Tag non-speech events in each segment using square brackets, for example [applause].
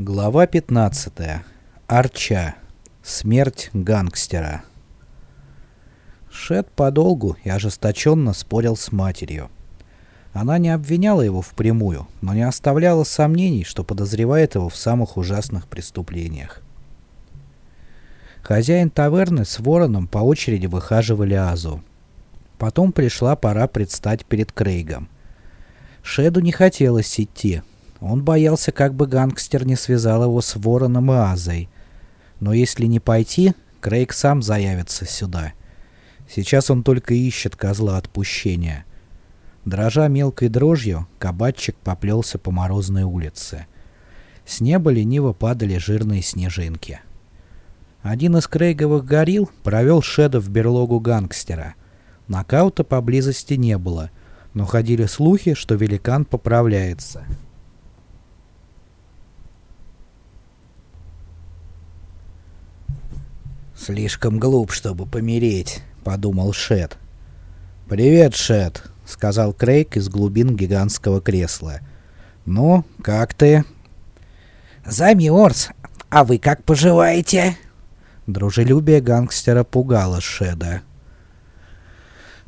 Глава 15. Арча. Смерть гангстера. Шет подолгу и ожесточенно спорил с матерью. Она не обвиняла его впрямую, но не оставляла сомнений, что подозревает его в самых ужасных преступлениях. Хозяин таверны с вороном по очереди выхаживали Азу. Потом пришла пора предстать перед Крейгом. Шеду не хотелось идти, он боялся, как бы гангстер не связал его с Вороном и Азой. Но если не пойти, Крейг сам заявится сюда. Сейчас он только ищет козла отпущения. Дрожа мелкой дрожью, кабачик поплелся по морозной улице. С неба лениво падали жирные снежинки. Один из Крейговых горил провел Шеда в берлогу гангстера. Нокаута поблизости не было, но ходили слухи, что великан поправляется. «Слишком глуп, чтобы помереть», — подумал Шет. «Привет, Шет», — сказал Крейг из глубин гигантского кресла. «Ну, как ты?» «Замерз. А вы как поживаете?» Дружелюбие гангстера пугало Шеда.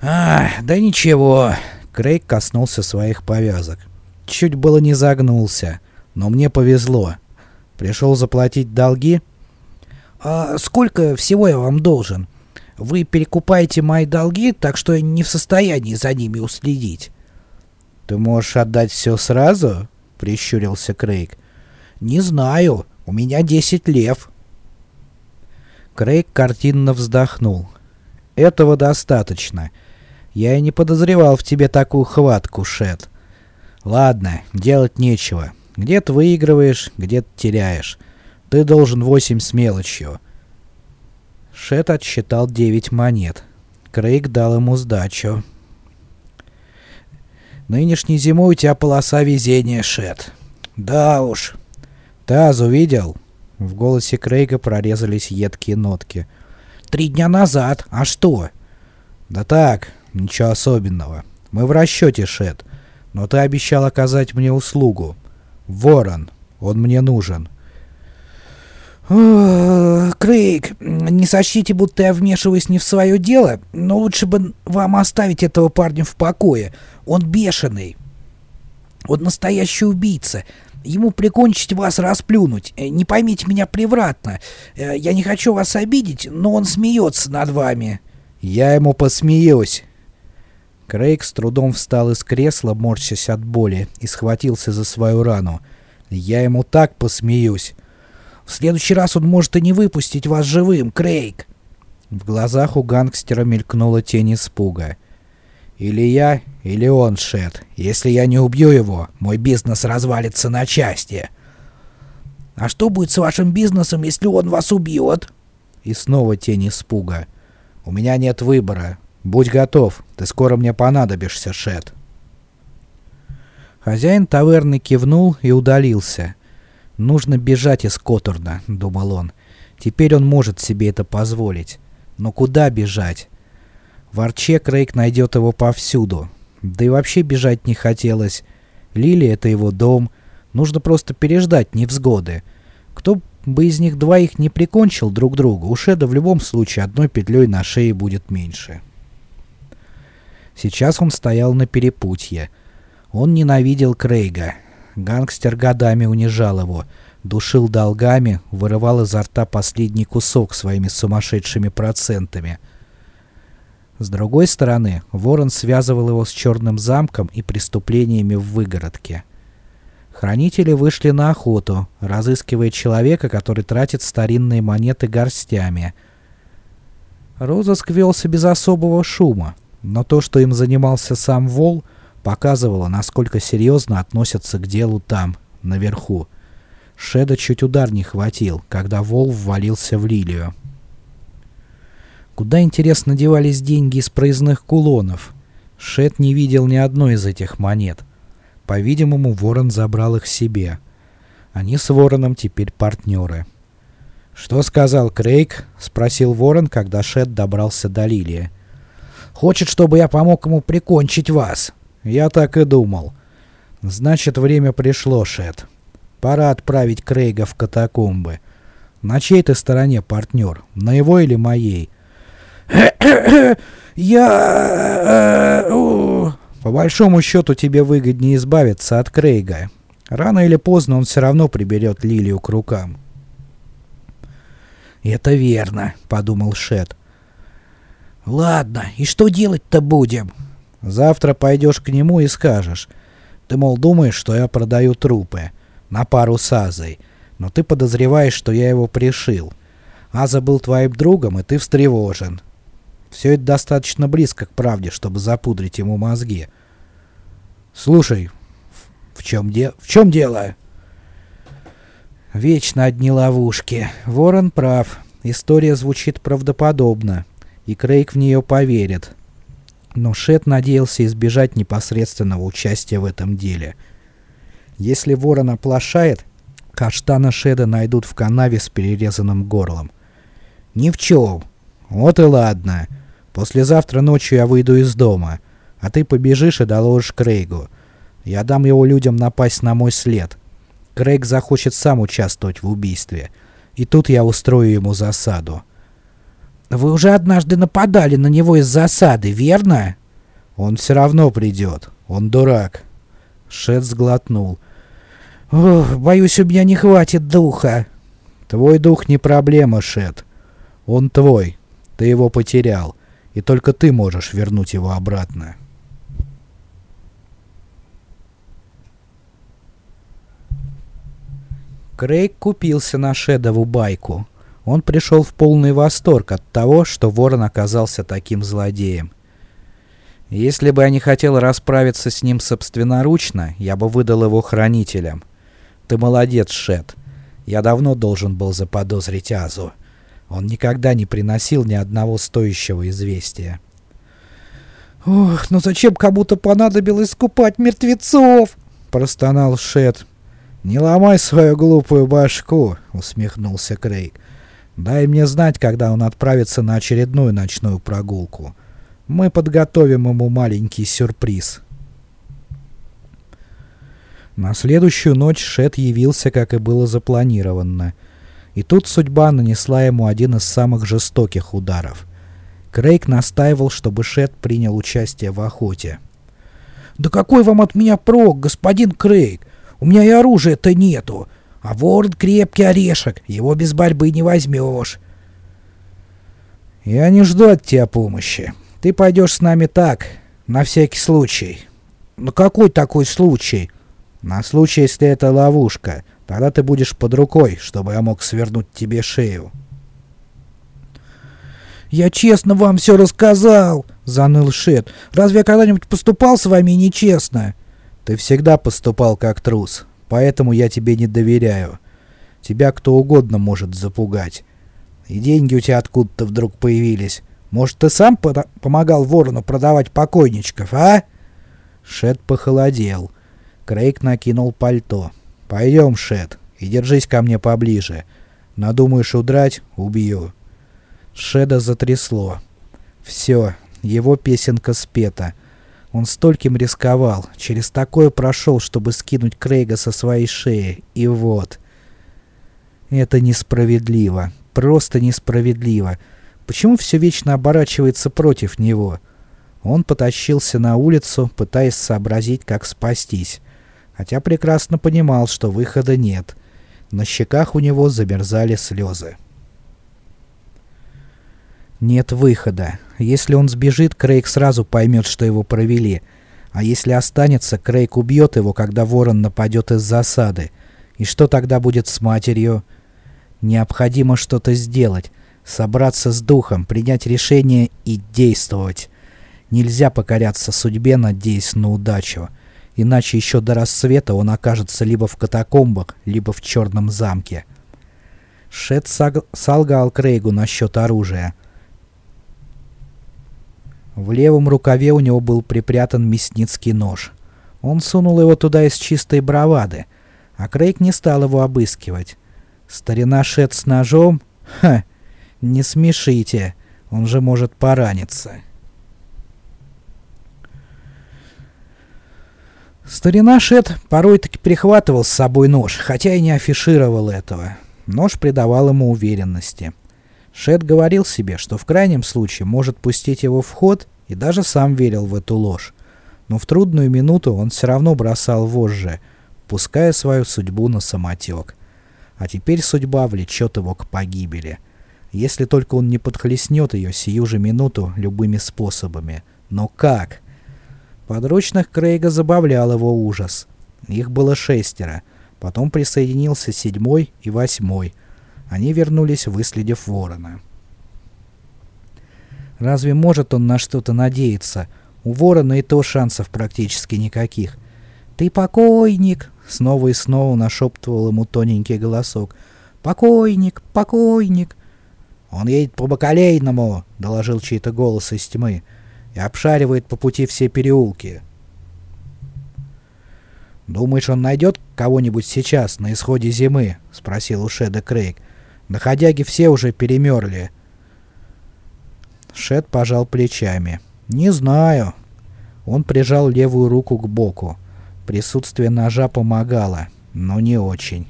«А, да ничего», — Крейг коснулся своих повязок. «Чуть было не загнулся, но мне повезло. Пришел заплатить долги?» «А сколько всего я вам должен? Вы перекупаете мои долги, так что я не в состоянии за ними уследить». «Ты можешь отдать все сразу?» — прищурился Крейг. «Не знаю. У меня десять лев». Крейг картинно вздохнул. «Этого достаточно. Я и не подозревал в тебе такую хватку, Шет. Ладно, делать нечего. Где-то выигрываешь, где-то теряешь. Ты должен восемь с мелочью. Шет отсчитал девять монет. Крейг дал ему сдачу. Нынешней зимой у тебя полоса везения, Шет. Да уж. Таз увидел? В голосе Крейга прорезались едкие нотки. Три дня назад. А что? Да так, ничего особенного. Мы в расчете, Шет. Но ты обещал оказать мне услугу. Ворон. Он мне нужен. Крейг, не сочтите, будто я вмешиваюсь не в свое дело, но лучше бы вам оставить этого парня в покое. Он бешеный. Он настоящий убийца. Ему прикончить вас расплюнуть. Э, не поймите меня превратно. Э, я не хочу вас обидеть, но он смеется над вами. Я ему посмеюсь. Крейг с трудом встал из кресла, морщась от боли, и схватился за свою рану. Я ему так посмеюсь. В следующий раз он может и не выпустить вас живым, Крейг!» В глазах у гангстера мелькнула тень испуга. «Или я, или он, Шет. Если я не убью его, мой бизнес развалится на части». «А что будет с вашим бизнесом, если он вас убьет?» И снова тень испуга. «У меня нет выбора. Будь готов, ты скоро мне понадобишься, Шет». Хозяин таверны кивнул и удалился. «Нужно бежать из Которна», — думал он. «Теперь он может себе это позволить. Но куда бежать?» В Арче Крейг найдет его повсюду. Да и вообще бежать не хотелось. Лили — это его дом. Нужно просто переждать невзгоды. Кто бы из них двоих не прикончил друг друга, у Шеда в любом случае одной петлей на шее будет меньше. Сейчас он стоял на перепутье. Он ненавидел Крейга. Гангстер годами унижал его, душил долгами, вырывал изо рта последний кусок своими сумасшедшими процентами. С другой стороны, Ворон связывал его с Черным замком и преступлениями в выгородке. Хранители вышли на охоту, разыскивая человека, который тратит старинные монеты горстями. Розыск велся без особого шума, но то, что им занимался сам Вол, — показывала, насколько серьезно относятся к делу там, наверху. Шеда чуть удар не хватил, когда Вол ввалился в лилию. Куда, интересно, девались деньги из проездных кулонов? Шед не видел ни одной из этих монет. По-видимому, Ворон забрал их себе. Они с Вороном теперь партнеры. «Что сказал Крейг?» — спросил Ворон, когда Шед добрался до Лилии. «Хочет, чтобы я помог ему прикончить вас», «Я так и думал. Значит, время пришло, Шет. Пора отправить Крейга в катакомбы. На чьей ты стороне, партнер? На его или моей? [coughs] Я... Э, По большому счету тебе выгоднее избавиться от Крейга. Рано или поздно он все равно приберет Лилию к рукам. «Это верно», — подумал Шет. «Ладно, и что делать-то будем?» «Завтра пойдешь к нему и скажешь. Ты, мол, думаешь, что я продаю трупы на пару с Азой, но ты подозреваешь, что я его пришил. Аза был твоим другом, и ты встревожен. Все это достаточно близко к правде, чтобы запудрить ему мозги. Слушай, в чем, де... в чем дело?» Вечно одни ловушки. Ворон прав. История звучит правдоподобно, и Крейг в нее поверит. Но Шет надеялся избежать непосредственного участия в этом деле. Если ворон оплошает, каштана Шеда найдут в канаве с перерезанным горлом. «Ни в чем. Вот и ладно. Послезавтра ночью я выйду из дома, а ты побежишь и доложишь Крейгу. Я дам его людям напасть на мой след. Крейг захочет сам участвовать в убийстве. И тут я устрою ему засаду. «Вы уже однажды нападали на него из засады, верно?» «Он все равно придет. Он дурак». Шет сглотнул. «Ох, боюсь, у меня не хватит духа». «Твой дух не проблема, Шет. Он твой. Ты его потерял. И только ты можешь вернуть его обратно». Крейг купился на Шедову байку. Он пришел в полный восторг от того, что Ворон оказался таким злодеем. Если бы я не хотел расправиться с ним собственноручно, я бы выдал его хранителям. Ты молодец, Шед. Я давно должен был заподозрить Азу. Он никогда не приносил ни одного стоящего известия. «Ох, ну зачем кому-то понадобилось скупать мертвецов?» — простонал Шед. «Не ломай свою глупую башку», — усмехнулся Крейг. «Дай мне знать, когда он отправится на очередную ночную прогулку. Мы подготовим ему маленький сюрприз». На следующую ночь Шет явился, как и было запланировано. И тут судьба нанесла ему один из самых жестоких ударов. Крейг настаивал, чтобы Шет принял участие в охоте. «Да какой вам от меня прок, господин Крейг? У меня и оружия-то нету. А ворон крепкий орешек, его без борьбы не возьмешь. Я не жду от тебя помощи. Ты пойдешь с нами так, на всякий случай. На какой такой случай? На случай, если это ловушка. Тогда ты будешь под рукой, чтобы я мог свернуть тебе шею. «Я честно вам все рассказал!» — заныл Шет. «Разве я когда-нибудь поступал с вами нечестно?» Ты всегда поступал как трус, поэтому я тебе не доверяю. Тебя кто угодно может запугать. И деньги у тебя откуда-то вдруг появились. Может, ты сам по помогал ворону продавать покойничков, а?» Шет похолодел. Крейг накинул пальто. «Пойдем, Шет, и держись ко мне поближе. Надумаешь удрать — убью». Шеда затрясло. Все, его песенка спета. Он стольким рисковал, через такое прошел, чтобы скинуть Крейга со своей шеи, и вот. Это несправедливо, просто несправедливо. Почему все вечно оборачивается против него? Он потащился на улицу, пытаясь сообразить, как спастись. Хотя прекрасно понимал, что выхода нет. На щеках у него замерзали слезы. Нет выхода. Если он сбежит, Крейг сразу поймет, что его провели. А если останется, Крейг убьет его, когда ворон нападет из засады. И что тогда будет с матерью? Необходимо что-то сделать. Собраться с духом, принять решение и действовать. Нельзя покоряться судьбе, надеясь на удачу. Иначе еще до рассвета он окажется либо в катакомбах, либо в черном замке. Шет солгал Крейгу насчет оружия. В левом рукаве у него был припрятан мясницкий нож. Он сунул его туда из чистой бравады, а Крейг не стал его обыскивать. Старина Шет с ножом? Ха! Не смешите, он же может пораниться. Старина Шет порой-таки прихватывал с собой нож, хотя и не афишировал этого. Нож придавал ему уверенности. Шет говорил себе, что в крайнем случае может пустить его в ход, и даже сам верил в эту ложь. Но в трудную минуту он все равно бросал вожжи, пуская свою судьбу на самотек. А теперь судьба влечет его к погибели. Если только он не подхлестнет ее сию же минуту любыми способами. Но как? Подручных Крейга забавлял его ужас. Их было шестеро. Потом присоединился седьмой и восьмой. Они вернулись, выследив ворона. Разве может он на что-то надеяться? У ворона и то шансов практически никаких. «Ты покойник!» — снова и снова нашептывал ему тоненький голосок. «Покойник! Покойник!» «Он едет по Бакалейному!» — доложил чей-то голос из тьмы и обшаривает по пути все переулки. «Думаешь, он найдет кого-нибудь сейчас, на исходе зимы?» — спросил у Шеда Крейг. «Доходяги все уже перемерли». Шед пожал плечами. «Не знаю». Он прижал левую руку к боку. Присутствие ножа помогало, но не очень.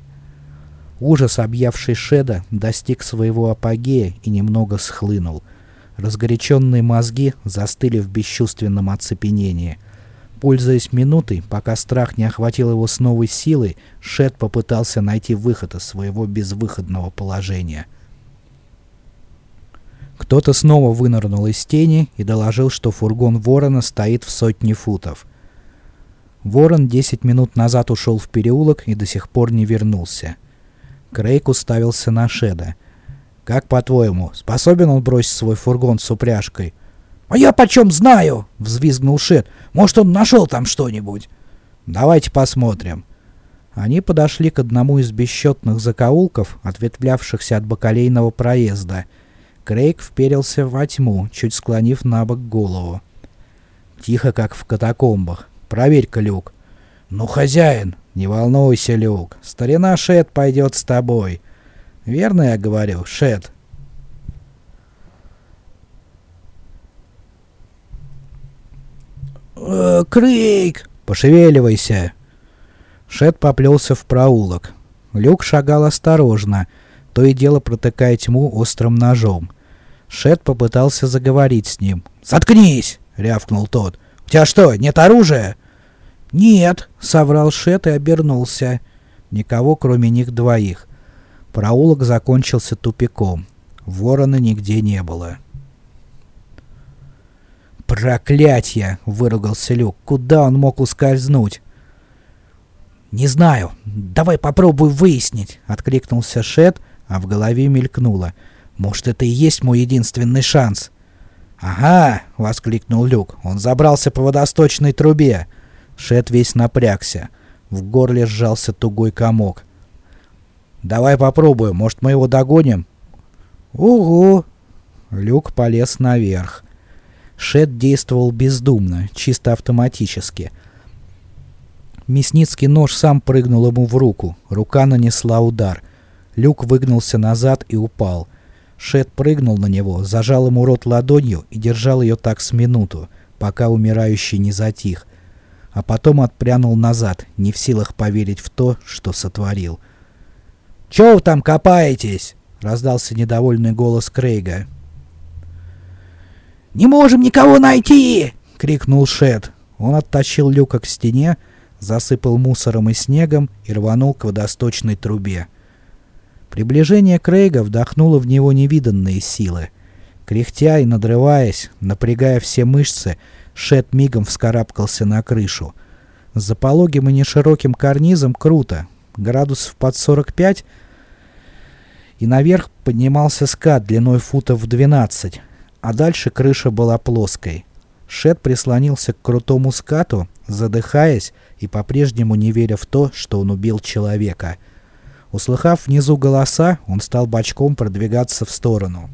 Ужас, объявший Шеда, достиг своего апогея и немного схлынул. Разгоряченные мозги застыли в бесчувственном оцепенении. Пользуясь минутой, пока страх не охватил его с новой силой, Шет попытался найти выход из своего безвыходного положения. Кто-то снова вынырнул из тени и доложил, что фургон Ворона стоит в сотне футов. Ворон 10 минут назад ушел в переулок и до сих пор не вернулся. Крейг уставился на Шеда — «Как по-твоему, способен он бросить свой фургон с упряжкой?» «А я почем знаю?» — взвизгнул Шет. «Может, он нашел там что-нибудь?» «Давайте посмотрим». Они подошли к одному из бесчетных закоулков, ответвлявшихся от бакалейного проезда. Крейг вперился во тьму, чуть склонив на бок голову. «Тихо, как в катакомбах. Проверь-ка люк». «Ну, хозяин!» «Не волнуйся, Люк. Старина Шет пойдет с тобой. Верно я говорю, Шет?» э, «Крейг!» «Пошевеливайся!» Шет поплелся в проулок. Люк шагал осторожно, то и дело протыкая тьму острым ножом. Шет попытался заговорить с ним. «Заткнись!» — рявкнул тот. «У тебя что, нет оружия?» «Нет», — соврал Шет и обернулся. Никого, кроме них двоих. Проулок закончился тупиком. Ворона нигде не было. «Проклятье!» — выругался Люк. «Куда он мог ускользнуть?» «Не знаю. Давай попробуй выяснить», — откликнулся Шет, а в голове мелькнуло. «Может, это и есть мой единственный шанс?» «Ага!» — воскликнул Люк. «Он забрался по водосточной трубе!» Шет весь напрягся. В горле сжался тугой комок. «Давай попробуем, может, мы его догоним?» «Угу!» Люк полез наверх. Шет действовал бездумно, чисто автоматически. Мясницкий нож сам прыгнул ему в руку. Рука нанесла удар. Люк выгнулся назад и упал. Шет прыгнул на него, зажал ему рот ладонью и держал ее так с минуту, пока умирающий не затих. А потом отпрянул назад, не в силах поверить в то, что сотворил. — «Чё вы там копаетесь?» — раздался недовольный голос Крейга. «Не можем никого найти!» — крикнул Шет. Он оттащил люка к стене, засыпал мусором и снегом и рванул к водосточной трубе. Приближение Крейга вдохнуло в него невиданные силы. Кряхтя и надрываясь, напрягая все мышцы, Шет мигом вскарабкался на крышу. За пологим и нешироким карнизом круто, градусов под 45, и наверх поднимался скат длиной футов в 12, а дальше крыша была плоской. Шет прислонился к крутому скату, задыхаясь и по-прежнему не веря в то, что он убил человека. Услыхав внизу голоса, он стал бочком продвигаться в сторону.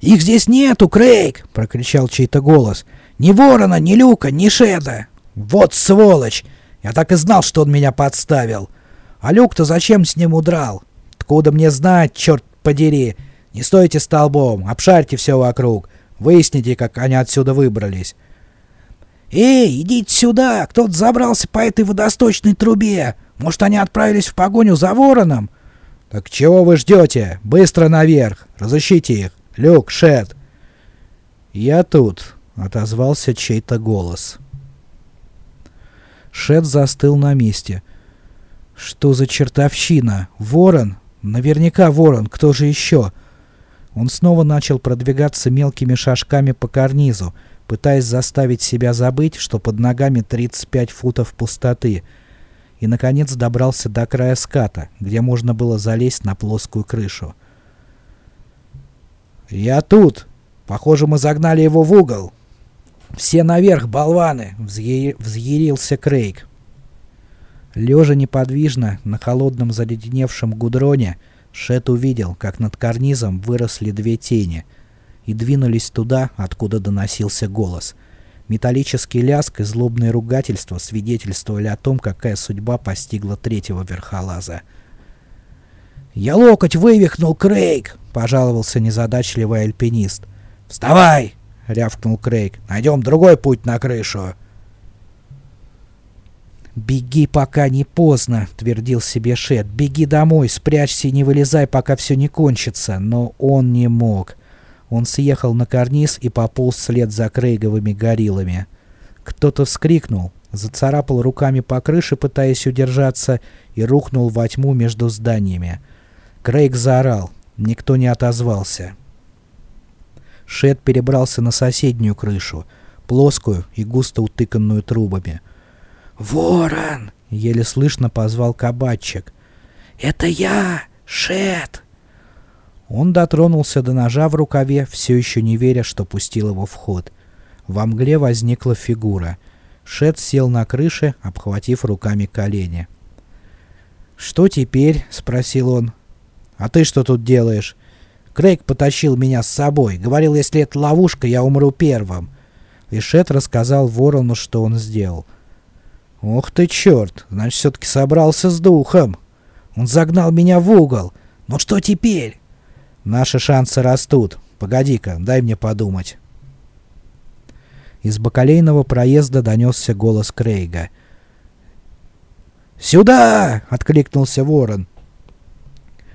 «Их здесь нету, Крейг!» — прокричал чей-то голос. «Ни ворона, ни люка, ни шеда! Вот сволочь! Я так и знал, что он меня подставил. А Люк-то зачем с ним удрал? Откуда мне знать, черт подери? Не стойте столбом, обшарьте все вокруг. Выясните, как они отсюда выбрались. «Эй, идите сюда! Кто-то забрался по этой водосточной трубе! Может, они отправились в погоню за вороном?» «Так чего вы ждете? Быстро наверх! Разыщите их! Люк, Шет!» «Я тут!» — отозвался чей-то голос. Шет застыл на месте. «Что за чертовщина? Ворон? Наверняка ворон, кто же еще?» Он снова начал продвигаться мелкими шажками по карнизу, пытаясь заставить себя забыть, что под ногами 35 футов пустоты, и, наконец, добрался до края ската, где можно было залезть на плоскую крышу. «Я тут! Похоже, мы загнали его в угол!» «Все наверх, болваны!» — взъярился Крейг. Лежа неподвижно на холодном заледеневшем гудроне, Шет увидел, как над карнизом выросли две тени и двинулись туда, откуда доносился голос. Металлический ляск и злобное ругательство свидетельствовали о том, какая судьба постигла третьего верхолаза. «Я локоть вывихнул, Крейг!» — пожаловался незадачливый альпинист. «Вставай!» — рявкнул Крейг. «Найдем другой путь на крышу!» «Беги, пока не поздно», — твердил себе Шет. «Беги домой, спрячься и не вылезай, пока все не кончится». Но он не мог. Он съехал на карниз и пополз вслед за Крейговыми гориллами. Кто-то вскрикнул, зацарапал руками по крыше, пытаясь удержаться, и рухнул во тьму между зданиями. Крейг заорал. Никто не отозвался. Шет перебрался на соседнюю крышу, плоскую и густо утыканную трубами. «Ворон!» — еле слышно позвал кабачик. «Это я, Шет!» Он дотронулся до ножа в рукаве, все еще не веря, что пустил его в ход. Во мгле возникла фигура. Шет сел на крыше, обхватив руками колени. «Что теперь?» — спросил он. «А ты что тут делаешь?» «Крейг потащил меня с собой. Говорил, если это ловушка, я умру первым». И Шет рассказал ворону, что он сделал. «Ох ты черт! Значит, все-таки собрался с духом! Он загнал меня в угол! Ну что теперь?» «Наши шансы растут. Погоди-ка, дай мне подумать». Из бакалейного проезда донесся голос Крейга. «Сюда!» — откликнулся ворон.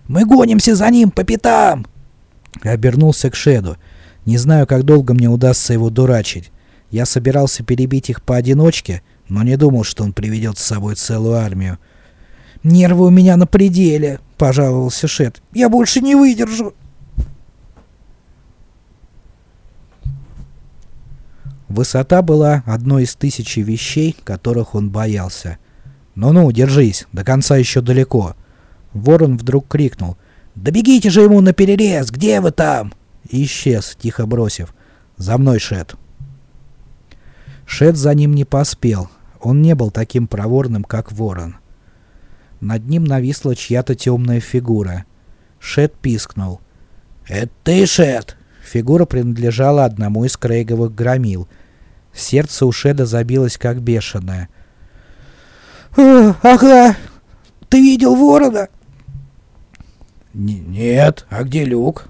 «Мы гонимся за ним по пятам!» Обернулся к Шеду. «Не знаю, как долго мне удастся его дурачить. Я собирался перебить их поодиночке, — но не думал, что он приведет с собой целую армию. «Нервы у меня на пределе», — пожаловался Шет. «Я больше не выдержу». Высота была одной из тысячи вещей, которых он боялся. «Ну-ну, держись, до конца еще далеко». Ворон вдруг крикнул. «Да бегите же ему на перерез! Где вы там?» Исчез, тихо бросив. «За мной, Шет». Шет за ним не поспел, он не был таким проворным, как ворон. Над ним нависла чья-то темная фигура. Шет пискнул. «Это ты, Шет!» Фигура принадлежала одному из Крейговых громил. Сердце у Шеда забилось как бешеное. «Ага! Ты видел ворона?» «Нет. А где Люк?»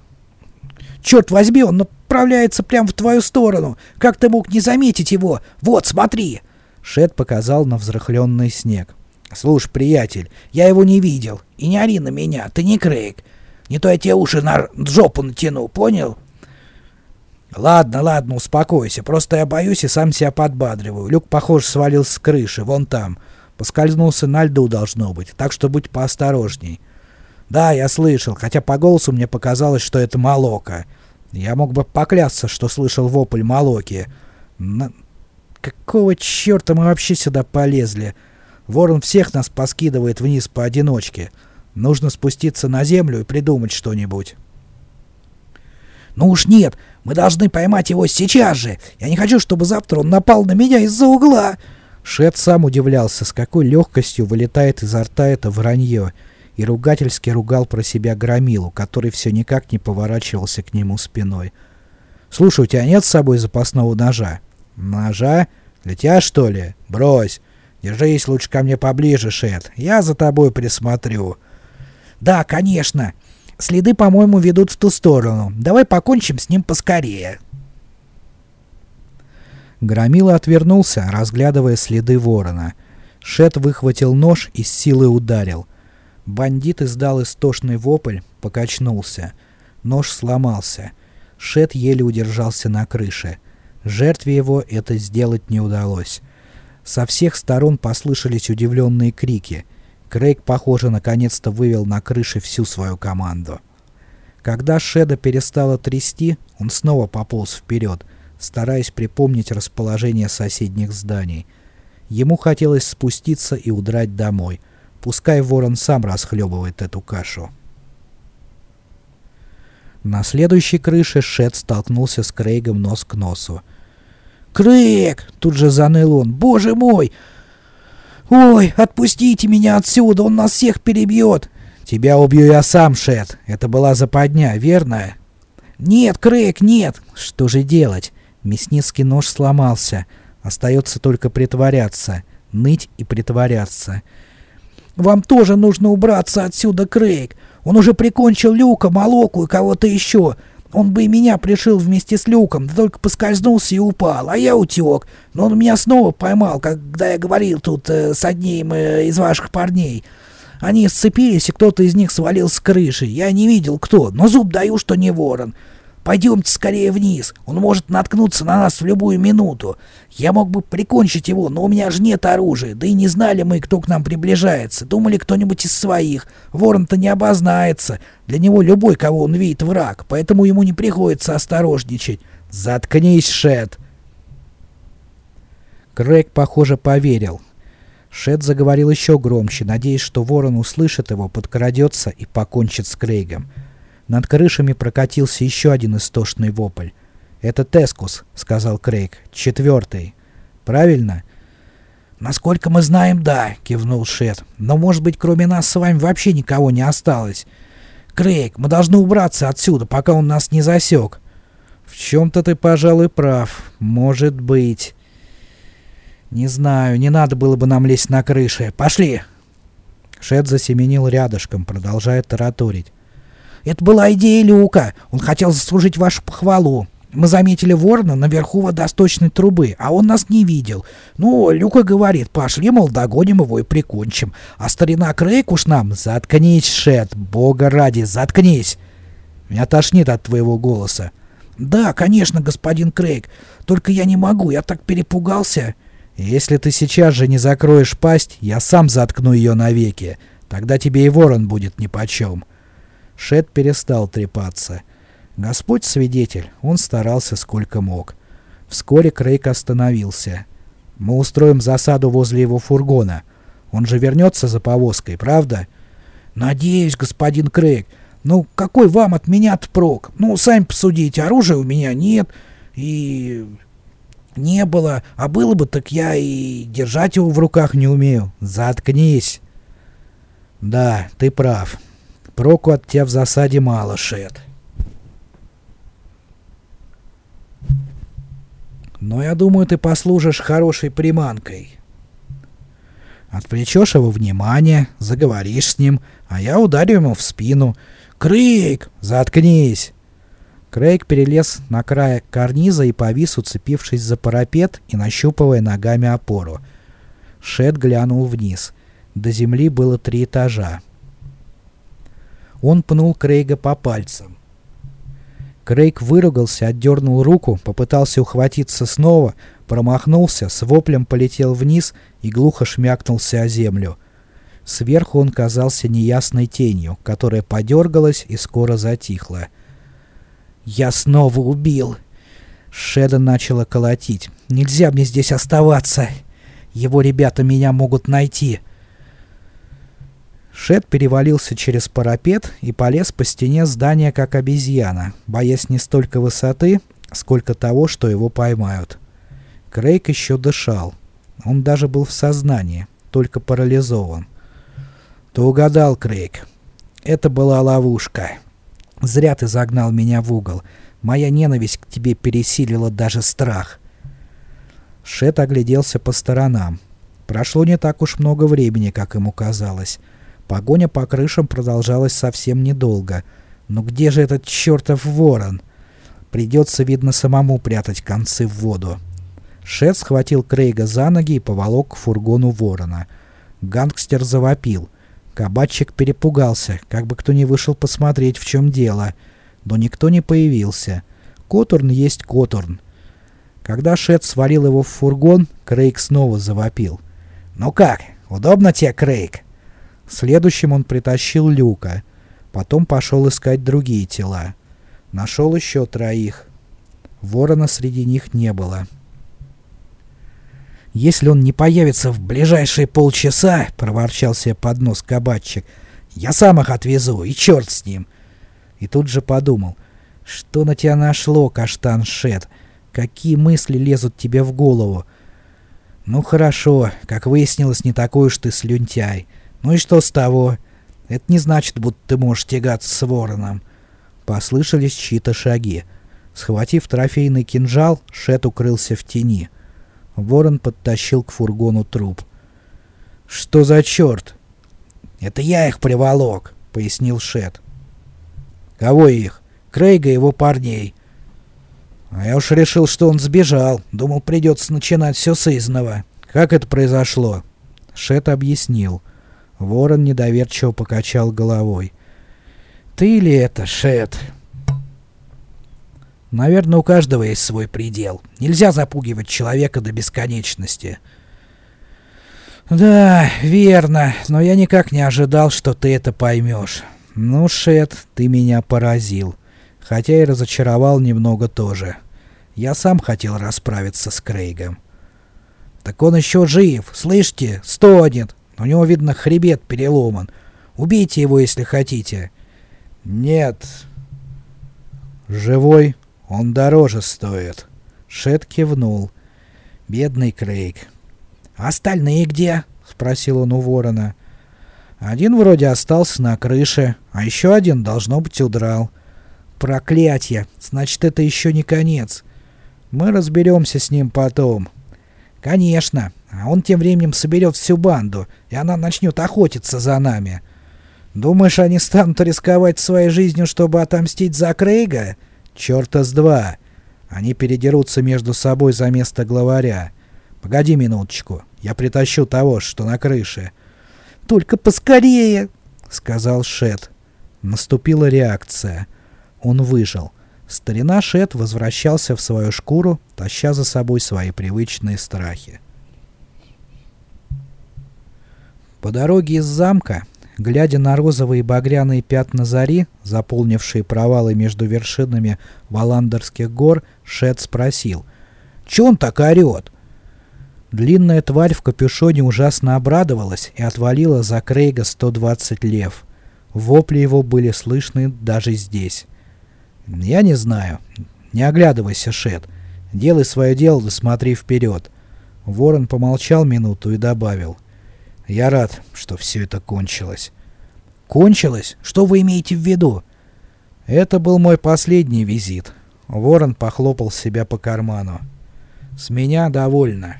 «Черт возьми, он направляется прямо в твою сторону! Как ты мог не заметить его? Вот, смотри!» Шет показал на взрыхленный снег. «Слушай, приятель, я его не видел. И не ори на меня, ты не Крейг. Не то я тебе уши на жопу натяну, понял?» «Ладно, ладно, успокойся. Просто я боюсь и сам себя подбадриваю. Люк, похоже, свалился с крыши, вон там. Поскользнулся на льду, должно быть, так что будь поосторожней». «Да, я слышал, хотя по голосу мне показалось, что это Молока. Я мог бы поклясться, что слышал вопль Молоки. Но Какого черта мы вообще сюда полезли? Ворон всех нас поскидывает вниз поодиночке. Нужно спуститься на землю и придумать что-нибудь. Ну уж нет, мы должны поймать его сейчас же. Я не хочу, чтобы завтра он напал на меня из-за угла. Шет сам удивлялся, с какой легкостью вылетает изо рта это вранье, и ругательски ругал про себя Громилу, который все никак не поворачивался к нему спиной. «Слушай, у тебя нет с собой запасного ножа?» «Ножа? Для тебя, что ли? Брось. Держись лучше ко мне поближе, Шет. Я за тобой присмотрю». «Да, конечно. Следы, по-моему, ведут в ту сторону. Давай покончим с ним поскорее». Громила отвернулся, разглядывая следы ворона. Шет выхватил нож и с силой ударил. Бандит издал истошный вопль, покачнулся. Нож сломался. Шет еле удержался на крыше. Жертве его это сделать не удалось. Со всех сторон послышались удивленные крики. Крейг, похоже, наконец-то вывел на крыше всю свою команду. Когда Шеда перестала трясти, он снова пополз вперед, стараясь припомнить расположение соседних зданий. Ему хотелось спуститься и удрать домой. Пускай ворон сам расхлебывает эту кашу. На следующей крыше Шет столкнулся с Крейгом нос к носу. «Крейг!» — тут же заныл он. «Боже мой! Ой, отпустите меня отсюда, он нас всех перебьет!» «Тебя убью я сам, Шет. Это была западня, верно?» «Нет, Крейг, нет!» «Что же делать?» Мясницкий нож сломался. Остается только притворяться. Ныть и притворяться. «Вам тоже нужно убраться отсюда, Крейг. Он уже прикончил Люка, Молоку и кого-то еще. Он бы и меня пришил вместе с Люком, да только поскользнулся и упал, а я утек. Но он меня снова поймал, когда я говорил тут э, с одним э, из ваших парней. Они сцепились, и кто-то из них свалил с крыши. Я не видел, кто, но зуб даю, что не ворон. Пойдемте скорее вниз. Он может наткнуться на нас в любую минуту. Я мог бы прикончить его, но у меня же нет оружия. Да и не знали мы, кто к нам приближается. Думали, кто-нибудь из своих. Ворон-то не обознается. Для него любой, кого он видит, враг. Поэтому ему не приходится осторожничать. Заткнись, Шет. Крэг, похоже, поверил. Шет заговорил еще громче, надеясь, что ворон услышит его, подкрадется и покончит с Крейгом. Над крышами прокатился еще один истошный вопль. «Это Тескус», — сказал Крейг. «Четвертый». «Правильно?» «Насколько мы знаем, да», — кивнул Шет. «Но, может быть, кроме нас с вами вообще никого не осталось. Крейг, мы должны убраться отсюда, пока он нас не засек». «В чем-то ты, пожалуй, прав. Может быть...» «Не знаю, не надо было бы нам лезть на крыши. Пошли!» Шет засеменил рядышком, продолжая тараторить. Это была идея Люка. Он хотел заслужить вашу похвалу. Мы заметили ворона наверху водосточной трубы, а он нас не видел. Ну, Люка говорит, пошли, мол, догоним его и прикончим. А старина Крейг уж нам... Заткнись, Шет, бога ради, заткнись. Меня тошнит от твоего голоса. Да, конечно, господин Крейг. Только я не могу, я так перепугался. Если ты сейчас же не закроешь пасть, я сам заткну ее навеки. Тогда тебе и ворон будет нипочем. Шет перестал трепаться. Господь свидетель, он старался сколько мог. Вскоре Крейг остановился. «Мы устроим засаду возле его фургона. Он же вернется за повозкой, правда?» «Надеюсь, господин Крейг. Ну, какой вам от меня-то прок? Ну, сами посудите, оружия у меня нет, и... не было. А было бы, так я и держать его в руках не умею. Заткнись!» «Да, ты прав. Проку от тебя в засаде мало, Шет. Но я думаю, ты послужишь хорошей приманкой. Отвлечешь его внимание, заговоришь с ним, а я ударю ему в спину. «Крейг! Заткнись!» Крейг перелез на край карниза и повис, уцепившись за парапет и нащупывая ногами опору. Шет глянул вниз. До земли было три этажа. Он пнул Крейга по пальцам. Крейг выругался, отдернул руку, попытался ухватиться снова, промахнулся, с воплем полетел вниз и глухо шмякнулся о землю. Сверху он казался неясной тенью, которая подергалась и скоро затихла. «Я снова убил!» Шеда начала колотить. «Нельзя мне здесь оставаться! Его ребята меня могут найти!» Шет перевалился через парапет и полез по стене здания как обезьяна, боясь не столько высоты, сколько того, что его поймают. Крейг еще дышал. Он даже был в сознании, только парализован. «Ты угадал, Крейг. Это была ловушка. Зря ты загнал меня в угол. Моя ненависть к тебе пересилила даже страх». Шет огляделся по сторонам. Прошло не так уж много времени, как ему казалось. Погоня по крышам продолжалась совсем недолго. Но где же этот чертов ворон? Придется, видно, самому прятать концы в воду. Шет схватил Крейга за ноги и поволок к фургону ворона. Гангстер завопил. Кабачик перепугался, как бы кто ни вышел посмотреть, в чем дело. Но никто не появился. Которн есть Которн. Когда Шет свалил его в фургон, Крейг снова завопил. «Ну как, удобно тебе, Крейг?» Следующим он притащил Люка. Потом пошел искать другие тела. Нашел еще троих. Ворона среди них не было. «Если он не появится в ближайшие полчаса, — проворчал себе под нос кабачик, — я сам их отвезу, и черт с ним!» И тут же подумал, что на тебя нашло, каштан Шет? Какие мысли лезут тебе в голову? Ну хорошо, как выяснилось, не такой уж ты слюнтяй. Ну и что с того? Это не значит, будто ты можешь тягаться с вороном. Послышались чьи-то шаги. Схватив трофейный кинжал, Шет укрылся в тени. Ворон подтащил к фургону труп. «Что за черт?» «Это я их приволок», — пояснил Шет. «Кого их?» «Крейга и его парней». «А я уж решил, что он сбежал. Думал, придется начинать все с изного. Как это произошло?» Шет объяснил. Ворон недоверчиво покачал головой. «Ты ли это, Шет?» Наверное, у каждого есть свой предел. Нельзя запугивать человека до бесконечности. Да, верно, но я никак не ожидал, что ты это поймешь. Ну, Шет, ты меня поразил. Хотя и разочаровал немного тоже. Я сам хотел расправиться с Крейгом. Так он еще жив, слышите? Стонет. У него, видно, хребет переломан. Убейте его, если хотите. Нет. Живой он дороже стоит. Шет кивнул. Бедный Крейг. «Остальные где?» — спросил он у ворона. «Один вроде остался на крыше, а еще один, должно быть, удрал». «Проклятье! Значит, это еще не конец. Мы разберемся с ним потом». «Конечно. А он тем временем соберет всю банду, и она начнет охотиться за нами». «Думаешь, они станут рисковать своей жизнью, чтобы отомстить за Крейга?» Черта с два. Они передерутся между собой за место главаря. Погоди минуточку, я притащу того, что на крыше. Только поскорее, сказал Шет. Наступила реакция. Он выжил. Старина Шет возвращался в свою шкуру, таща за собой свои привычные страхи. По дороге из замка Глядя на розовые багряные пятна зари, заполнившие провалы между вершинами Валандерских гор, Шет спросил. «Чё он так орёт?» Длинная тварь в капюшоне ужасно обрадовалась и отвалила за Крейга 120 лев. Вопли его были слышны даже здесь. «Я не знаю. Не оглядывайся, Шет. Делай свое дело да смотри вперед». Ворон помолчал минуту и добавил — я рад, что все это кончилось. Кончилось? Что вы имеете в виду? Это был мой последний визит. Ворон похлопал себя по карману. С меня довольно.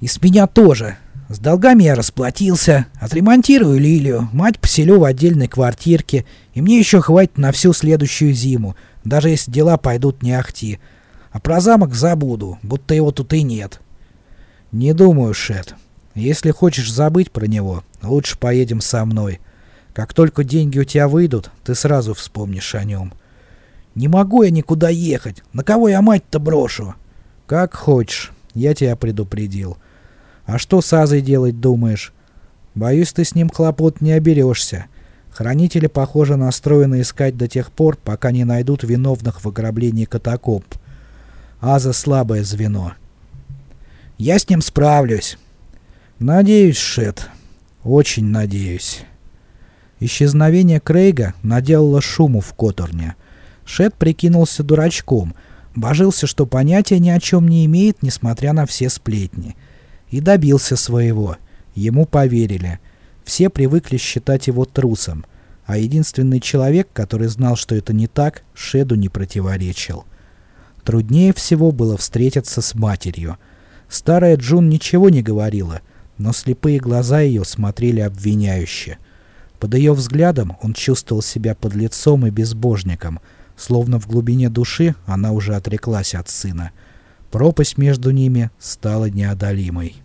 И с меня тоже. С долгами я расплатился, отремонтирую Лилию, мать поселю в отдельной квартирке, и мне еще хватит на всю следующую зиму, даже если дела пойдут не ахти. А про замок забуду, будто его тут и нет. Не думаю, Шет. Если хочешь забыть про него, лучше поедем со мной. Как только деньги у тебя выйдут, ты сразу вспомнишь о нем. Не могу я никуда ехать. На кого я мать-то брошу? Как хочешь. Я тебя предупредил. А что с Азой делать думаешь? Боюсь, ты с ним хлопот не оберешься. Хранители, похоже, настроены искать до тех пор, пока не найдут виновных в ограблении катакомб. Аза слабое звено. Я с ним справлюсь. Надеюсь, Шет. Очень надеюсь. Исчезновение Крейга наделало шуму в Которне. Шет прикинулся дурачком, божился, что понятия ни о чем не имеет, несмотря на все сплетни. И добился своего. Ему поверили. Все привыкли считать его трусом, а единственный человек, который знал, что это не так, Шеду не противоречил. Труднее всего было встретиться с матерью. Старая Джун ничего не говорила, но слепые глаза ее смотрели обвиняюще. Под ее взглядом он чувствовал себя подлецом и безбожником, словно в глубине души она уже отреклась от сына. Пропасть между ними стала неодолимой.